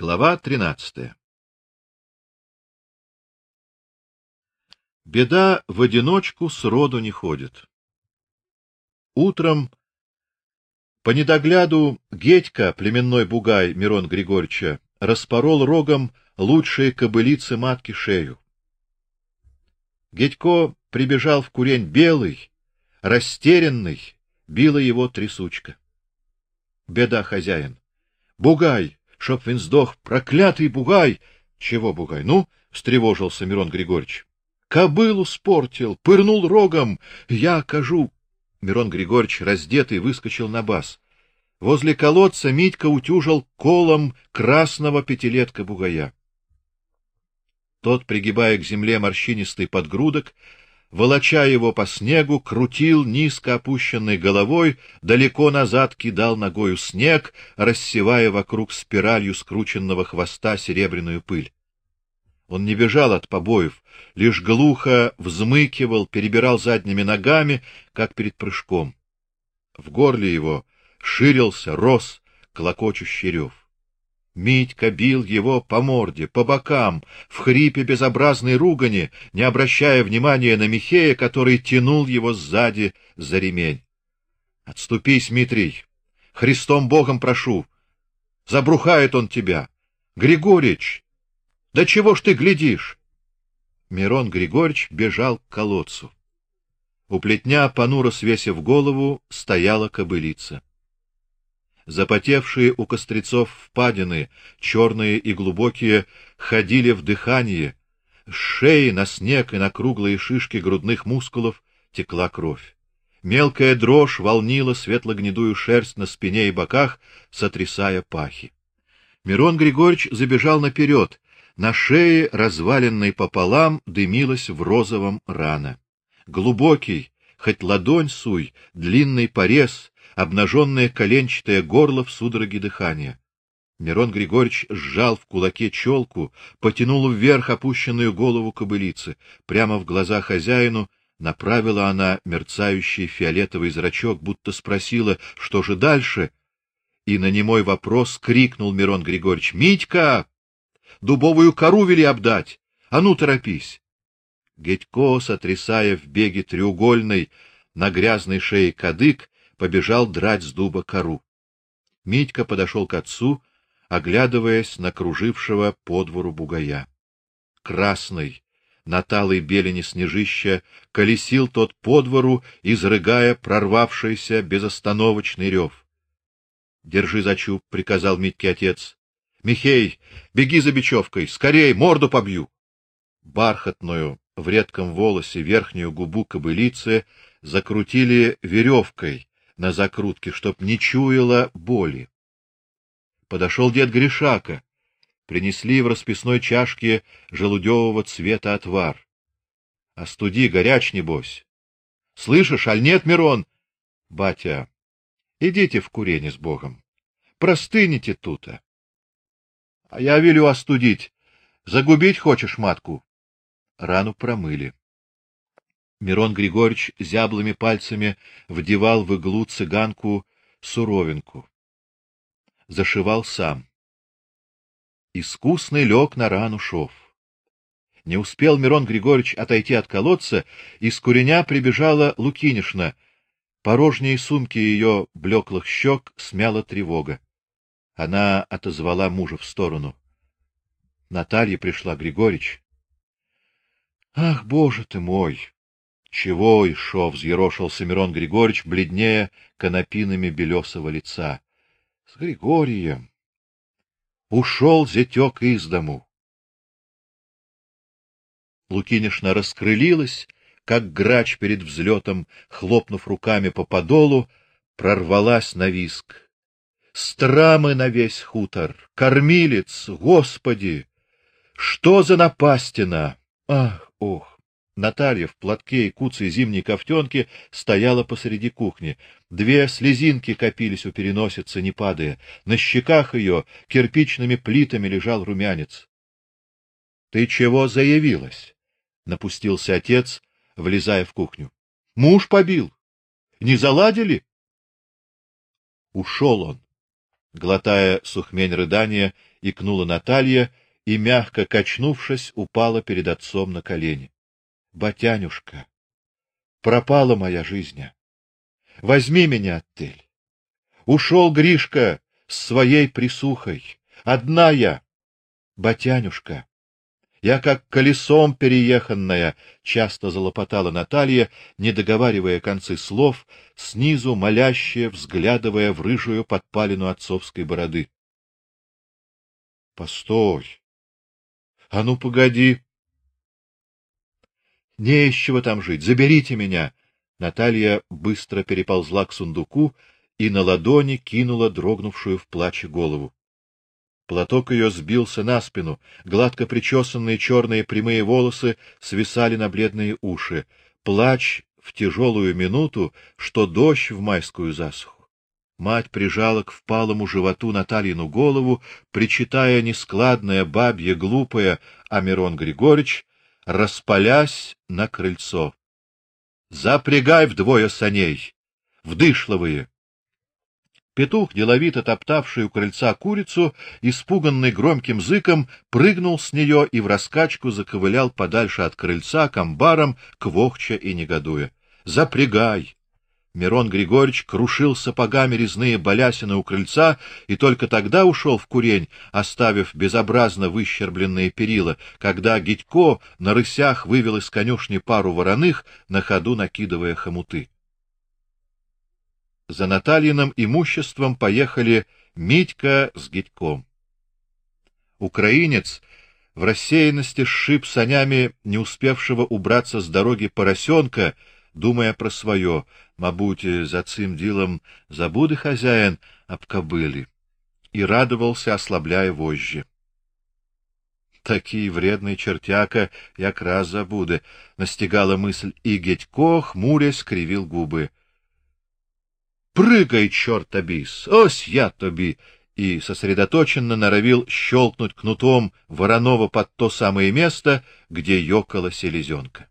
Глава тринадцатая. Беда в одиночку с роду не ходит. Утром по недогляду Гетька, племенной бугай Мирон Григорьевича, распорол рогом лучшие кобылицы матки шею. Гетько прибежал в курень белый, растерянный, била его трясучка. Беда хозяин. Бугай, чтоб він сдох, проклятый бугай! Чего бугай? Ну, встревожился Мирон Григорьевич. Кобылу спортил, пырнул рогом. Я кажу. Мирон Григорьевич, раздетый, выскочил на бас. Возле колодца Митька утюжил колом красного пятилетка бугая. Тот, пригибая к земле морщинистый подгрудок, волоча его по снегу, крутил низко опущенной головой, далеко назад кидал ногою снег, рассевая вокруг спиралью скрученного хвоста серебряную пыль. Он не бежал от побоев, лишь глухо взмыкивал, перебирал задними ногами, как перед прыжком. В горле его ширился, рос клокочущий рев. Митька бил его по морде, по бокам, в хрипе безобразной ругани, не обращая внимания на Михея, который тянул его сзади за ремень. Отступись, Дмитрий. Христом Богом прошу. Забрухает он тебя. Григорич, да чего ж ты глядишь? Мирон Григорьевич бежал к колодцу. У плетня, понуро свесив голову, стояла кобылица. Запотевшие у кострецов впадины, черные и глубокие, ходили в дыхании. С шеи на снег и на круглые шишки грудных мускулов текла кровь. Мелкая дрожь волнила светло-гнедую шерсть на спине и боках, сотрясая пахи. Мирон Григорьевич забежал наперед. На шее, разваленной пополам, дымилась в розовом рана. Глубокий, хоть ладонь суй, длинный порез, обнаженное коленчатое горло в судороге дыхания. Мирон Григорьевич сжал в кулаке челку, потянул вверх опущенную голову кобылицы, прямо в глаза хозяину направила она мерцающий фиолетовый зрачок, будто спросила, что же дальше, и на немой вопрос крикнул Мирон Григорьевич: "Митька, дубовую кору вели обдать. А ну торопись!" Гетько, сотрясая в беге треугольной на грязной шее кадык, побежал драть с дуба кору. Митька подошел к отцу, оглядываясь на кружившего по двору бугая. Красный, на талой белени снежища, колесил тот по двору, изрыгая прорвавшийся безостановочный рев. Держи за чуб, приказал Митьке отец. Михей, беги за бечевкой, скорей, морду побью. Бархатную в редком волосе верхнюю губу кобылицы закрутили веревкой, на закрутке, чтоб не чуяла боли. Подошел дед Гришака. Принесли в расписной чашке желудевого цвета отвар. Остуди, горяч небось. Слышишь, аль нет, Мирон? Батя, идите в курение с Богом. Простынете тута. А я велю остудить. Загубить хочешь матку? Рану промыли. Мирон Григорьевич зяблыми пальцами вдевал в иглу цыганку суровинку. Зашивал сам. Искусный лег на рану шов. Не успел Мирон Григорьевич отойти от колодца, из куреня прибежала Лукинишна. Порожние сумки ее блеклых щек смяла тревога. Она отозвала мужа в сторону. Наталья пришла, Григорьевич. Ах, боже ты мой! Чего еще взъерошился Мирон Григорьевич, бледнее конопинами белесого лица. С Григорием. Ушел зятек из дому. Лукинишна раскрылилась, как грач перед взлетом, хлопнув руками по подолу, прорвалась на виск. Страмы на весь хутор, кормилец, Господи! Что за напастина? Ах, ох! Наталья в платке и куцей зимней кофтенке стояла посреди кухни. Две слезинки копились у переносицы, не падая. На щеках ее кирпичными плитами лежал румянец. Ты чего заявилась? напустился отец, влезая в кухню. Муж побил. Не заладили? Ушел он. Глотая сухмень рыдания, икнула Наталья и мягко качнувшись, упала перед отцом на колени. Батянюшка, пропала моя жизнь. Возьми меня, Оттель. Ушел Гришка с своей присухой, одна я. Батянюшка, я как колесом перееханная, часто залопотала Наталья, не договаривая концы слов, снизу молящая, взглядывая в рыжую подпалину отцовской бороды. Постой. А ну погоди. Не из чего там жить. Заберите меня. Наталья быстро переползла к сундуку и на ладони кинула дрогнувшую в плаче голову. Платок ее сбился на спину, гладко причесанные черные прямые волосы свисали на бледные уши. Плач в тяжелую минуту, что дождь в майскую засуху. Мать прижала к впалому животу Натальину голову, причитая нескладное, бабье, глупое, а Мирон Григорьевич, распалясь на крыльцо. Запрягай вдвое саней, вдышловые. Петух, деловито топтавший у крыльца курицу, испуганный громким зыком, прыгнул с нее и в раскачку заковылял подальше от крыльца к амбарам, квохча и негодуя. Запрягай. Мирон Григорьевич крушил сапогами резные балясины у крыльца и только тогда ушел в курень, оставив безобразно выщербленные перила, когда Гитько на рысях вывел из конюшни пару вороных, на ходу накидывая хомуты. За Натальиным имуществом поехали Митька с Гитьком. Украинец в рассеянности сшиб санями не успевшего убраться с дороги поросенка, думая про свое, мабуть, за цим ділом забуде хозяин об кобыле, и радовался, ослабляя вожжи. Такий вредный чертяка якраз забуде, настигала мысль, и Гетько, хмурясь, кривил губы. Прыгай, чорт обіс! Ось я тобі! И сосредоточенно норовил щелкнуть кнутом Воронова под то самое место, где ёкала селезенка.